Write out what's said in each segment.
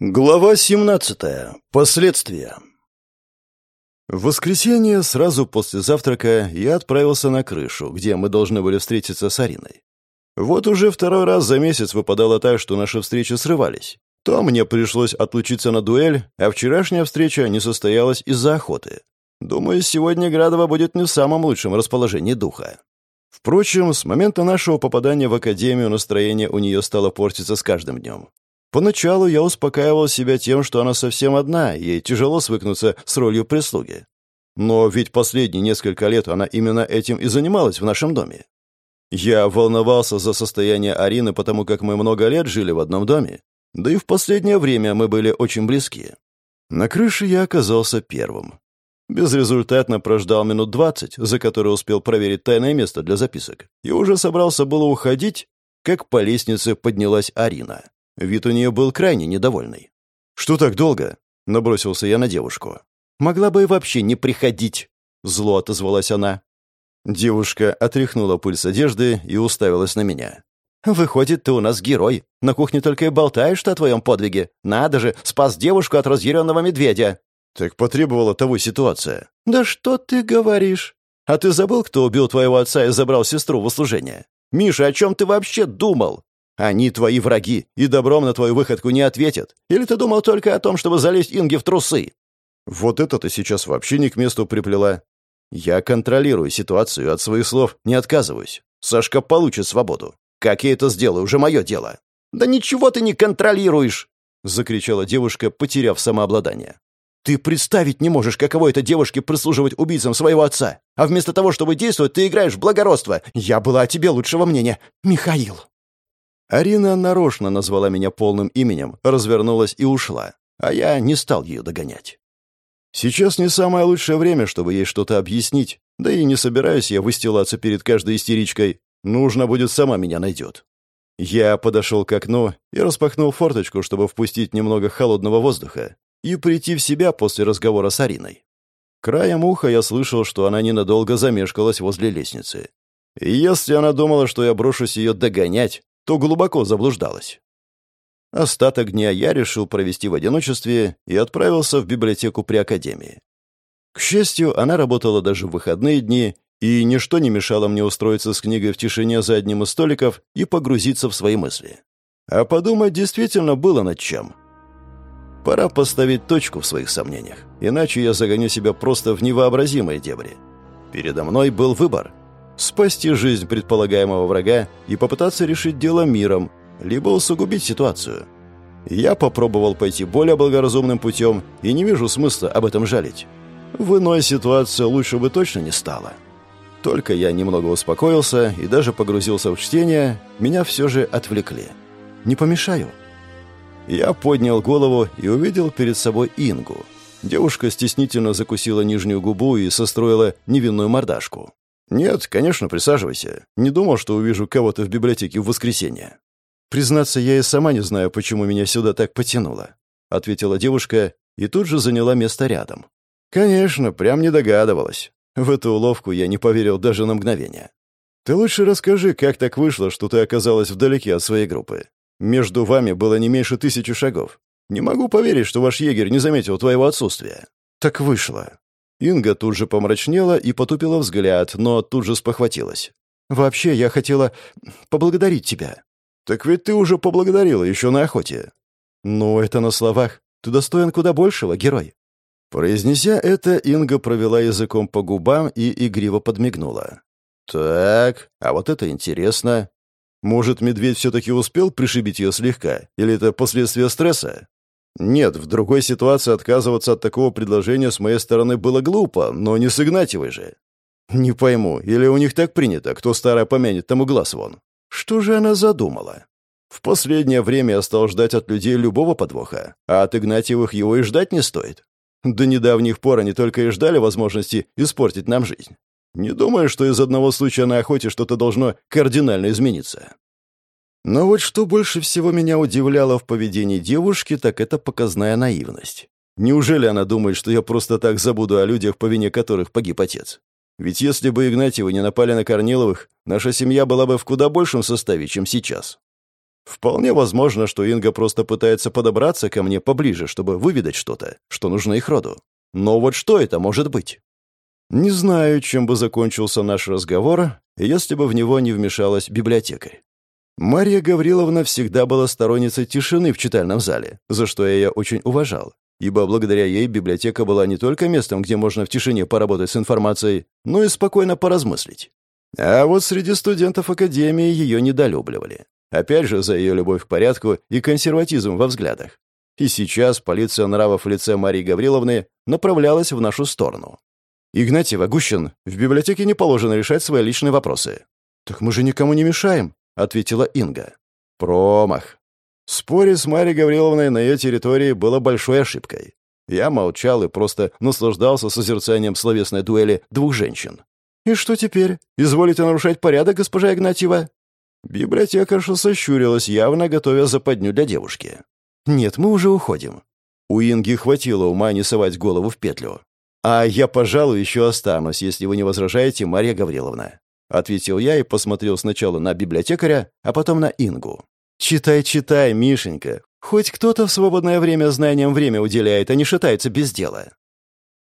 Глава 17. Последствия. В воскресенье, сразу после завтрака, я отправился на крышу, где мы должны были встретиться с Ариной. Вот уже второй раз за месяц выпадало так, что наши встречи срывались. То мне пришлось отлучиться на дуэль, а вчерашняя встреча не состоялась из-за охоты. Думаю, сегодня Градова будет не в самом лучшем расположении духа. Впрочем, с момента нашего попадания в академию настроение у нее стало портиться с каждым днем. Поначалу я успокаивал себя тем, что она совсем одна, ей тяжело свыкнуться с ролью прислуги. Но ведь последние несколько лет она именно этим и занималась в нашем доме. Я волновался за состояние Арины, потому как мы много лет жили в одном доме, да и в последнее время мы были очень близки. На крыше я оказался первым. Безрезультатно прождал минут двадцать, за которые успел проверить тайное место для записок, и уже собрался было уходить, как по лестнице поднялась Арина. Вид у нее был крайне недовольный. «Что так долго?» — набросился я на девушку. «Могла бы и вообще не приходить», — зло отозвалась она. Девушка отряхнула пыль с одежды и уставилась на меня. «Выходит, ты у нас герой. На кухне только и болтаешь что о твоем подвиге. Надо же, спас девушку от разъяренного медведя». «Так потребовала того ситуация». «Да что ты говоришь? А ты забыл, кто убил твоего отца и забрал сестру в услужение? Миша, о чем ты вообще думал? Они твои враги, и добром на твою выходку не ответят. Или ты думал только о том, чтобы залезть Инге в трусы?» «Вот это ты сейчас вообще не к месту приплела. Я контролирую ситуацию, от своих слов не отказываюсь. Сашка получит свободу. Как я это сделаю, уже мое дело». «Да ничего ты не контролируешь!» — закричала девушка, потеряв самообладание. «Ты представить не можешь, каково это девушке прислуживать убийцам своего отца. А вместо того, чтобы действовать, ты играешь в благородство. Я была о тебе лучшего мнения. Михаил!» Арина нарочно назвала меня полным именем, развернулась и ушла, а я не стал ее догонять. Сейчас не самое лучшее время, чтобы ей что-то объяснить, да и не собираюсь я выстилаться перед каждой истеричкой. Нужно будет, сама меня найдет. Я подошел к окну и распахнул форточку, чтобы впустить немного холодного воздуха и прийти в себя после разговора с Ариной. Краем уха я слышал, что она ненадолго замешкалась возле лестницы. И если она думала, что я брошусь ее догонять, то глубоко заблуждалась. Остаток дня я решил провести в одиночестве и отправился в библиотеку при академии. К счастью, она работала даже в выходные дни, и ничто не мешало мне устроиться с книгой в тишине за одним из столиков и погрузиться в свои мысли. А подумать действительно было над чем. Пора поставить точку в своих сомнениях, иначе я загоню себя просто в невообразимые дебри. Передо мной был выбор спасти жизнь предполагаемого врага и попытаться решить дело миром, либо усугубить ситуацию. Я попробовал пойти более благоразумным путем и не вижу смысла об этом жалеть. В иной ситуации лучше бы точно не стало. Только я немного успокоился и даже погрузился в чтение, меня все же отвлекли. «Не помешаю?» Я поднял голову и увидел перед собой Ингу. Девушка стеснительно закусила нижнюю губу и состроила невинную мордашку. «Нет, конечно, присаживайся. Не думал, что увижу кого-то в библиотеке в воскресенье». «Признаться, я и сама не знаю, почему меня сюда так потянуло», — ответила девушка и тут же заняла место рядом. «Конечно, прям не догадывалась. В эту уловку я не поверил даже на мгновение. Ты лучше расскажи, как так вышло, что ты оказалась вдалеке от своей группы. Между вами было не меньше тысячи шагов. Не могу поверить, что ваш егерь не заметил твоего отсутствия». «Так вышло. Инга тут же помрачнела и потупила взгляд, но тут же спохватилась. «Вообще, я хотела поблагодарить тебя». «Так ведь ты уже поблагодарила еще на охоте». «Ну, это на словах. Ты достоин куда большего, герой». Произнеся это, Инга провела языком по губам и игриво подмигнула. «Так, а вот это интересно. Может, медведь все-таки успел пришибить ее слегка? Или это последствия стресса?» Нет, в другой ситуации отказываться от такого предложения с моей стороны было глупо, но не с Игнатьевой же. Не пойму, или у них так принято, кто старое помянет, тому глаз вон. Что же она задумала? В последнее время я стал ждать от людей любого подвоха, а от Игнатьевых его и ждать не стоит. До недавних пор они только и ждали возможности испортить нам жизнь. Не думаю, что из одного случая на охоте что-то должно кардинально измениться. Но вот что больше всего меня удивляло в поведении девушки, так это показная наивность. Неужели она думает, что я просто так забуду о людях, по вине которых погиб отец? Ведь если бы Игнатьевы не напали на Корниловых, наша семья была бы в куда большем составе, чем сейчас. Вполне возможно, что Инга просто пытается подобраться ко мне поближе, чтобы выведать что-то, что нужно их роду. Но вот что это может быть? Не знаю, чем бы закончился наш разговор, если бы в него не вмешалась библиотекарь. Марья Гавриловна всегда была сторонницей тишины в читальном зале, за что я ее очень уважал, ибо благодаря ей библиотека была не только местом, где можно в тишине поработать с информацией, но и спокойно поразмыслить. А вот среди студентов Академии ее недолюбливали. Опять же, за ее любовь к порядку и консерватизм во взглядах. И сейчас полиция нравов в лице Марии Гавриловны направлялась в нашу сторону. «Игнатьева, Гущин, в библиотеке не положено решать свои личные вопросы». «Так мы же никому не мешаем», — ответила Инга. «Промах». Спорить с Марией Гавриловной на ее территории было большой ошибкой. Я молчал и просто наслаждался созерцанием словесной дуэли двух женщин. «И что теперь? Изволите нарушать порядок, госпожа Игнатьева?» Библиотекарша сощурилась, явно готовя западню для девушки. «Нет, мы уже уходим». У Инги хватило ума не совать голову в петлю. «А я, пожалуй, еще останусь, если вы не возражаете, Марья Гавриловна», — ответил я и посмотрел сначала на библиотекаря, а потом на Ингу. «Читай, читай, Мишенька. Хоть кто-то в свободное время знаниям время уделяет, а не шатается без дела».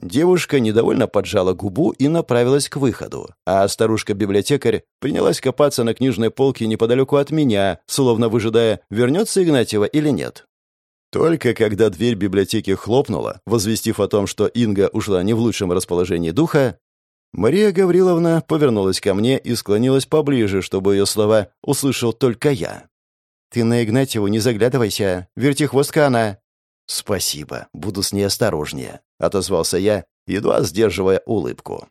Девушка недовольно поджала губу и направилась к выходу, а старушка-библиотекарь принялась копаться на книжной полке неподалеку от меня, словно выжидая, вернется Игнатьева или нет. Только когда дверь библиотеки хлопнула, возвестив о том, что Инга ушла не в лучшем расположении духа, Мария Гавриловна повернулась ко мне и склонилась поближе, чтобы ее слова услышал только я. «Ты на Игнатьеву не заглядывайся, вертихвостка она». «Спасибо, буду с ней осторожнее», — отозвался я, едва сдерживая улыбку.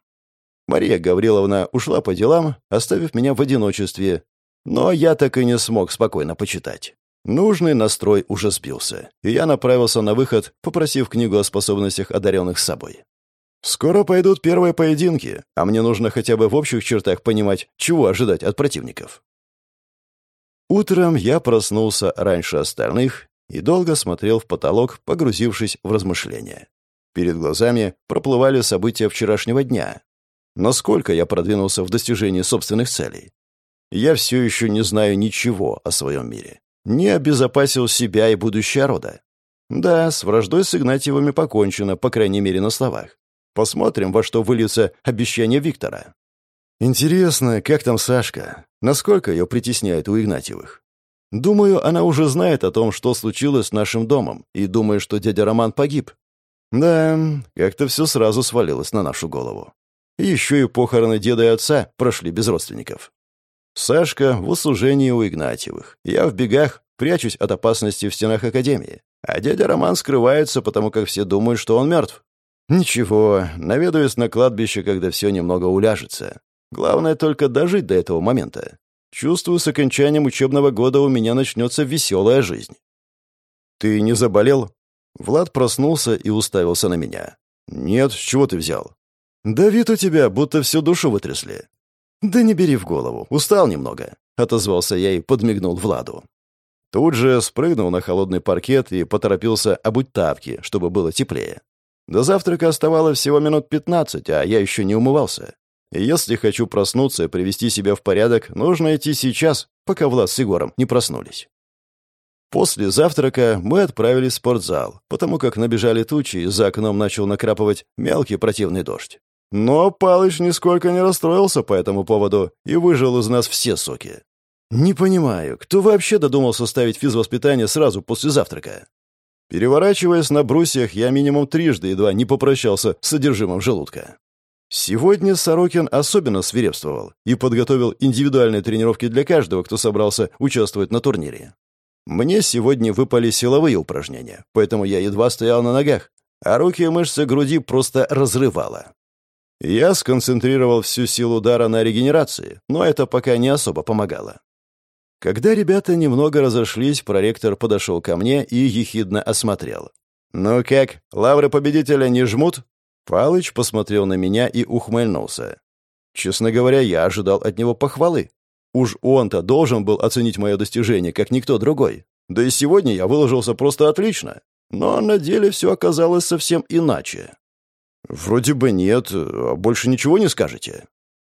Мария Гавриловна ушла по делам, оставив меня в одиночестве, но я так и не смог спокойно почитать. Нужный настрой уже сбился, и я направился на выход, попросив книгу о способностях одаренных с собой. Скоро пойдут первые поединки, а мне нужно хотя бы в общих чертах понимать, чего ожидать от противников. Утром я проснулся раньше остальных и долго смотрел в потолок, погрузившись в размышления. Перед глазами проплывали события вчерашнего дня. Насколько я продвинулся в достижении собственных целей? Я все еще не знаю ничего о своем мире не обезопасил себя и будущее рода. Да, с враждой с Игнатьевыми покончено, по крайней мере, на словах. Посмотрим, во что выльется обещание Виктора. Интересно, как там Сашка? Насколько ее притесняет у Игнатьевых? Думаю, она уже знает о том, что случилось с нашим домом, и думает, что дядя Роман погиб. Да, как-то все сразу свалилось на нашу голову. Еще и похороны деда и отца прошли без родственников. Сашка в услужении у Игнатьевых. Я в бегах, прячусь от опасности в стенах Академии. А дядя Роман скрывается, потому как все думают, что он мертв. Ничего, наведаюсь на кладбище, когда все немного уляжется. Главное только дожить до этого момента. Чувствую, с окончанием учебного года у меня начнется веселая жизнь. «Ты не заболел?» Влад проснулся и уставился на меня. «Нет, с чего ты взял?» «Да вид у тебя, будто всю душу вытрясли. «Да не бери в голову, устал немного», — отозвался я и подмигнул Владу. Тут же спрыгнул на холодный паркет и поторопился обуть тапки, чтобы было теплее. До завтрака оставалось всего минут пятнадцать, а я еще не умывался. Если хочу проснуться и привести себя в порядок, нужно идти сейчас, пока Влад с Егором не проснулись. После завтрака мы отправились в спортзал, потому как набежали тучи, и за окном начал накрапывать мелкий противный дождь. Но Палыч нисколько не расстроился по этому поводу и выжил из нас все соки. Не понимаю, кто вообще додумался ставить физвоспитание сразу после завтрака? Переворачиваясь на брусьях, я минимум трижды едва не попрощался с содержимым желудка. Сегодня Сорокин особенно свирепствовал и подготовил индивидуальные тренировки для каждого, кто собрался участвовать на турнире. Мне сегодня выпали силовые упражнения, поэтому я едва стоял на ногах, а руки и мышцы груди просто разрывало. Я сконцентрировал всю силу удара на регенерации, но это пока не особо помогало. Когда ребята немного разошлись, проректор подошел ко мне и ехидно осмотрел. «Ну как, лавры победителя не жмут?» Палыч посмотрел на меня и ухмыльнулся. Честно говоря, я ожидал от него похвалы. Уж он-то должен был оценить мое достижение, как никто другой. Да и сегодня я выложился просто отлично. Но на деле все оказалось совсем иначе. «Вроде бы нет. А больше ничего не скажете?»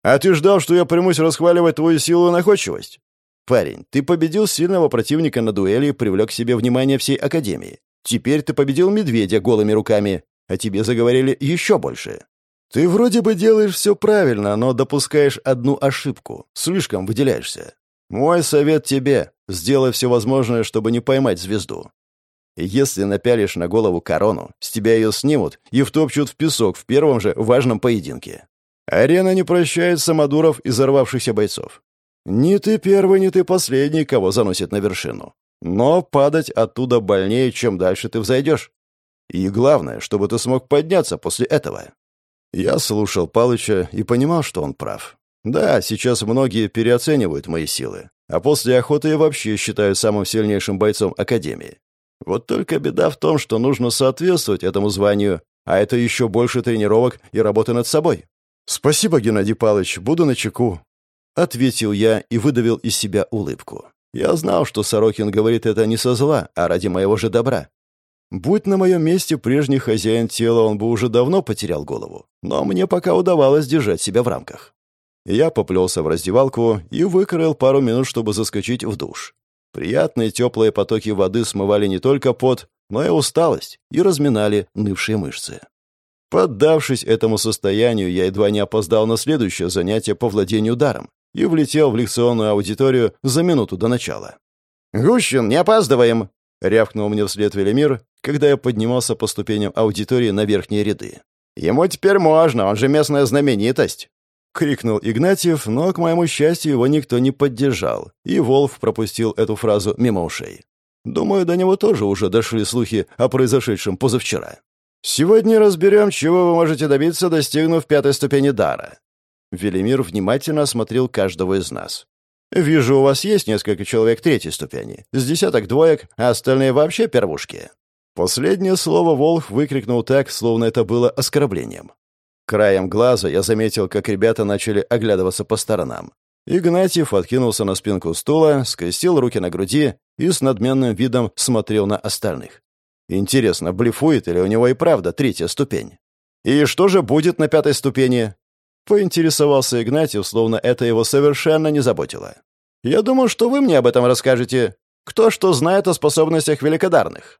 «А ты ждал, что я примусь расхваливать твою силу и находчивость?» Парень, ты победил сильного противника на дуэли и привлек к себе внимание всей Академии. Теперь ты победил медведя голыми руками, а тебе заговорили еще больше. Ты вроде бы делаешь все правильно, но допускаешь одну ошибку. Слишком выделяешься. Мой совет тебе — сделай все возможное, чтобы не поймать звезду. Если напялишь на голову корону, с тебя ее снимут и втопчут в песок в первом же важном поединке. Арена не прощает самодуров и взорвавшихся бойцов. Не ты первый, не ты последний, кого заносит на вершину. Но падать оттуда больнее, чем дальше ты взойдешь. И главное, чтобы ты смог подняться после этого. Я слушал Палыча и понимал, что он прав. Да, сейчас многие переоценивают мои силы, а после охоты и вообще считают самым сильнейшим бойцом Академии. Вот только беда в том, что нужно соответствовать этому званию, а это еще больше тренировок и работы над собой. «Спасибо, Геннадий Павлович, буду начеку», Ответил я и выдавил из себя улыбку. Я знал, что Сорокин говорит это не со зла, а ради моего же добра. Будь на моем месте прежний хозяин тела, он бы уже давно потерял голову. Но мне пока удавалось держать себя в рамках. Я поплелся в раздевалку и выкроил пару минут, чтобы заскочить в душ. Приятные теплые потоки воды смывали не только пот, но и усталость и разминали нывшие мышцы. Поддавшись этому состоянию, я едва не опоздал на следующее занятие по владению даром и влетел в лекционную аудиторию за минуту до начала. «Гущин, не опаздываем!» — рявкнул мне вслед Велимир, когда я поднимался по ступеням аудитории на верхние ряды. «Ему теперь можно, он же местная знаменитость!» — крикнул Игнатьев, но, к моему счастью, его никто не поддержал, и Волф пропустил эту фразу мимо ушей. Думаю, до него тоже уже дошли слухи о произошедшем позавчера. «Сегодня разберем, чего вы можете добиться, достигнув пятой ступени дара. Велимир внимательно осмотрел каждого из нас. «Вижу, у вас есть несколько человек третьей ступени, с десяток двоек, а остальные вообще первушки». Последнее слово Волх выкрикнул так, словно это было оскорблением. Краем глаза я заметил, как ребята начали оглядываться по сторонам. Игнатьев откинулся на спинку стула, скрестил руки на груди и с надменным видом смотрел на остальных. Интересно, блефует или у него и правда третья ступень? «И что же будет на пятой ступени?» Поинтересовался Игнатьев, словно это его совершенно не заботило. «Я думаю, что вы мне об этом расскажете. Кто что знает о способностях великодарных?»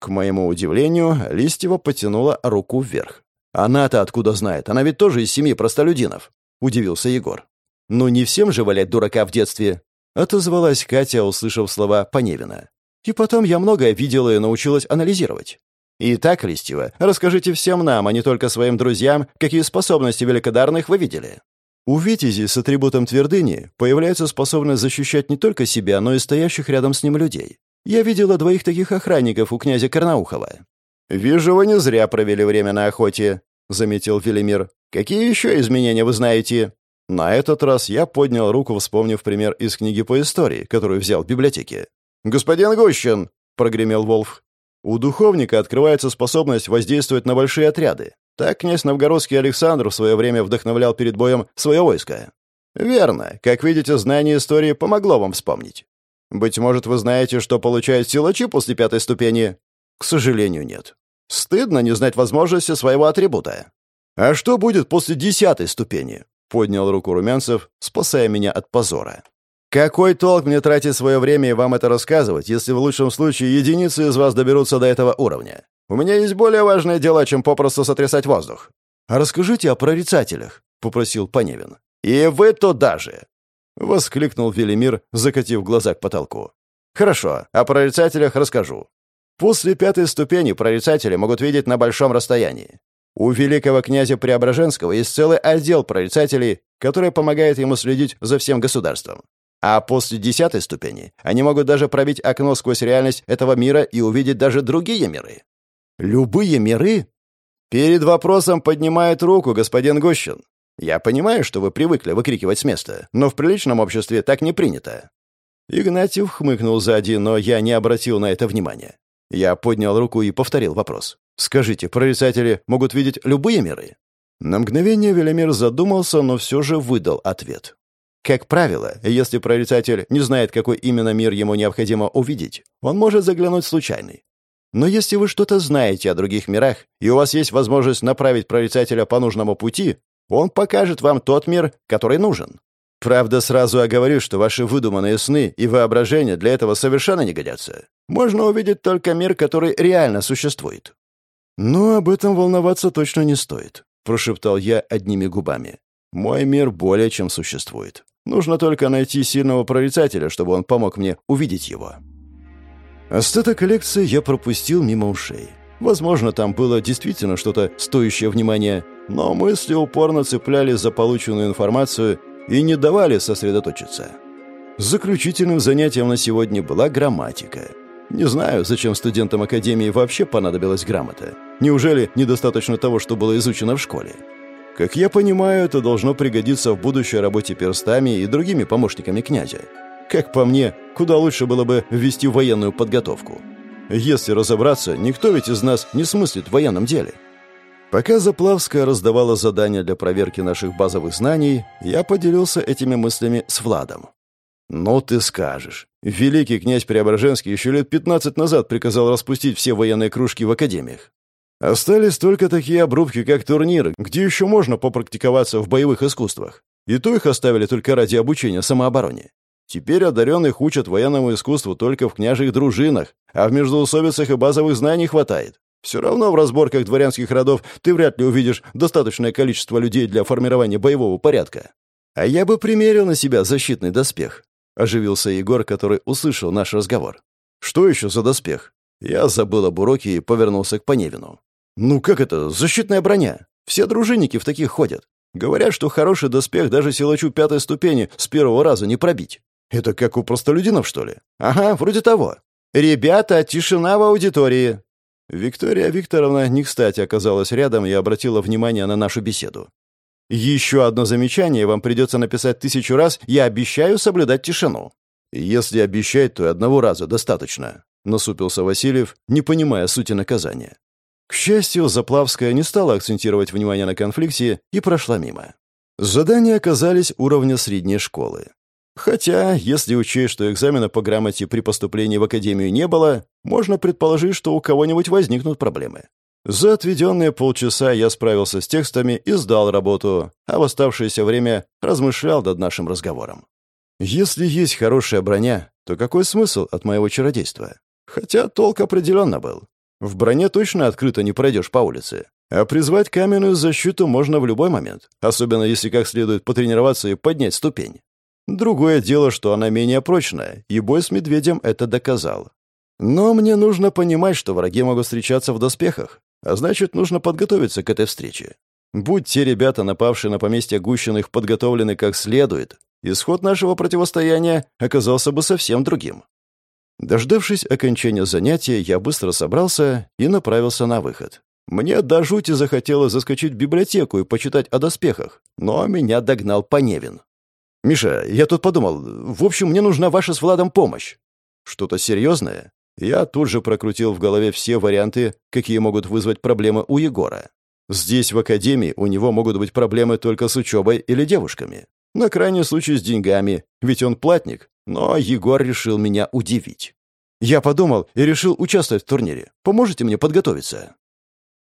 К моему удивлению, Листьева потянула руку вверх. «Она-то откуда знает? Она ведь тоже из семьи простолюдинов», — удивился Егор. «Ну не всем же валять дурака в детстве», — отозвалась Катя, услышав слова Поневина. «И потом я многое видела и научилась анализировать. Итак, Листьева, расскажите всем нам, а не только своим друзьям, какие способности великодарных вы видели. У Витязи с атрибутом твердыни появляется способность защищать не только себя, но и стоящих рядом с ним людей. Я видела двоих таких охранников у князя Карнаухова. «Вижу, вы не зря провели время на охоте», — заметил Велимир. «Какие еще изменения вы знаете?» На этот раз я поднял руку, вспомнив пример из книги по истории, которую взял в библиотеке. «Господин Гущин!» — прогремел Волф. У духовника открывается способность воздействовать на большие отряды. Так князь Новгородский Александр в свое время вдохновлял перед боем свое войско. Верно. Как видите, знание истории помогло вам вспомнить. Быть может, вы знаете, что получают силачи после пятой ступени? К сожалению, нет. Стыдно не знать возможности своего атрибута. А что будет после десятой ступени? Поднял руку Румянцев, спасая меня от позора. Какой толк мне тратить свое время и вам это рассказывать, если в лучшем случае единицы из вас доберутся до этого уровня? У меня есть более важные дела, чем попросту сотрясать воздух. А расскажите о прорицателях, попросил Поневин. И вы туда же, воскликнул Велимир, закатив глаза к потолку. Хорошо, о прорицателях расскажу. После пятой ступени прорицатели могут видеть на большом расстоянии. У великого князя Преображенского есть целый отдел прорицателей, который помогает ему следить за всем государством. А после десятой ступени они могут даже пробить окно сквозь реальность этого мира и увидеть даже другие миры. Любые миры? Перед вопросом поднимает руку господин Гущин. Я понимаю, что вы привыкли выкрикивать с места, но в приличном обществе так не принято. Игнатьев хмыкнул сзади, но я не обратил на это внимания. Я поднял руку и повторил вопрос. «Скажите, прорицатели могут видеть любые миры?» На мгновение Велимир задумался, но все же выдал ответ. Как правило, если прорицатель не знает, какой именно мир ему необходимо увидеть, он может заглянуть случайный. Но если вы что-то знаете о других мирах, и у вас есть возможность направить прорицателя по нужному пути, он покажет вам тот мир, который нужен. Правда, сразу оговорю, что ваши выдуманные сны и воображение для этого совершенно не годятся. Можно увидеть только мир, который реально существует». «Но об этом волноваться точно не стоит», — прошептал я одними губами. «Мой мир более чем существует. Нужно только найти сильного прорицателя, чтобы он помог мне увидеть его». Остаток коллекции я пропустил мимо ушей. Возможно, там было действительно что-то стоящее внимания, но мысли упорно цеплялись за полученную информацию и не давали сосредоточиться. Заключительным занятием на сегодня была грамматика. Не знаю, зачем студентам Академии вообще понадобилась грамота. Неужели недостаточно того, что было изучено в школе? Как я понимаю, это должно пригодиться в будущей работе перстами и другими помощниками князя. Как по мне, куда лучше было бы ввести военную подготовку. Если разобраться, никто ведь из нас не смыслит в военном деле. Пока Заплавская раздавала задания для проверки наших базовых знаний, я поделился этими мыслями с Владом. «Ну ты скажешь. Великий князь Преображенский еще лет 15 назад приказал распустить все военные кружки в академиях. Остались только такие обрубки, как турниры, где еще можно попрактиковаться в боевых искусствах. И то их оставили только ради обучения самообороне. Теперь одаренных учат военному искусству только в княжих дружинах, а в междоусобицах и базовых знаний хватает. Все равно в разборках дворянских родов ты вряд ли увидишь достаточное количество людей для формирования боевого порядка. А я бы примерил на себя защитный доспех. Оживился Егор, который услышал наш разговор. Что еще за доспех? Я забыл об уроке и повернулся к Поневину. Ну как это, защитная броня? Все дружинники в таких ходят. Говорят, что хороший доспех даже силачу пятой ступени с первого раза не пробить. Это как у простолюдинов, что ли? Ага, вроде того. Ребята, тишина в аудитории. Виктория Викторовна не кстати оказалась рядом и обратила внимание на нашу беседу. Еще одно замечание вам придется написать тысячу раз «Я обещаю соблюдать тишину». Если обещать, то и одного раза достаточно, насупился Васильев, не понимая сути наказания. К счастью, Заплавская не стала акцентировать внимание на конфликте и прошла мимо. Задания оказались уровня средней школы. Хотя, если учесть, что экзамена по грамоте при поступлении в академию не было, можно предположить, что у кого-нибудь возникнут проблемы. За отведенные полчаса я справился с текстами и сдал работу, а в оставшееся время размышлял над нашим разговором. Если есть хорошая броня, то какой смысл от моего чародейства? Хотя толк определенно был. В броне точно открыто не пройдешь по улице. А призвать каменную защиту можно в любой момент, особенно если как следует потренироваться и поднять ступень. Другое дело, что она менее прочная, и бой с медведем это доказал. Но мне нужно понимать, что враги могут встречаться в доспехах, а значит, нужно подготовиться к этой встрече. Будь те ребята, напавшие на поместье Гущиных, подготовлены как следует, исход нашего противостояния оказался бы совсем другим. Дождавшись окончания занятия, я быстро собрался и направился на выход. Мне до жути захотелось заскочить в библиотеку и почитать о доспехах, но меня догнал Поневин. «Миша, я тут подумал. В общем, мне нужна ваша с Владом помощь». «Что-то серьезное?» Я тут же прокрутил в голове все варианты, какие могут вызвать проблемы у Егора. Здесь, в академии, у него могут быть проблемы только с учебой или девушками. На крайний случай с деньгами, ведь он платник. Но Егор решил меня удивить. Я подумал и решил участвовать в турнире. Поможете мне подготовиться?»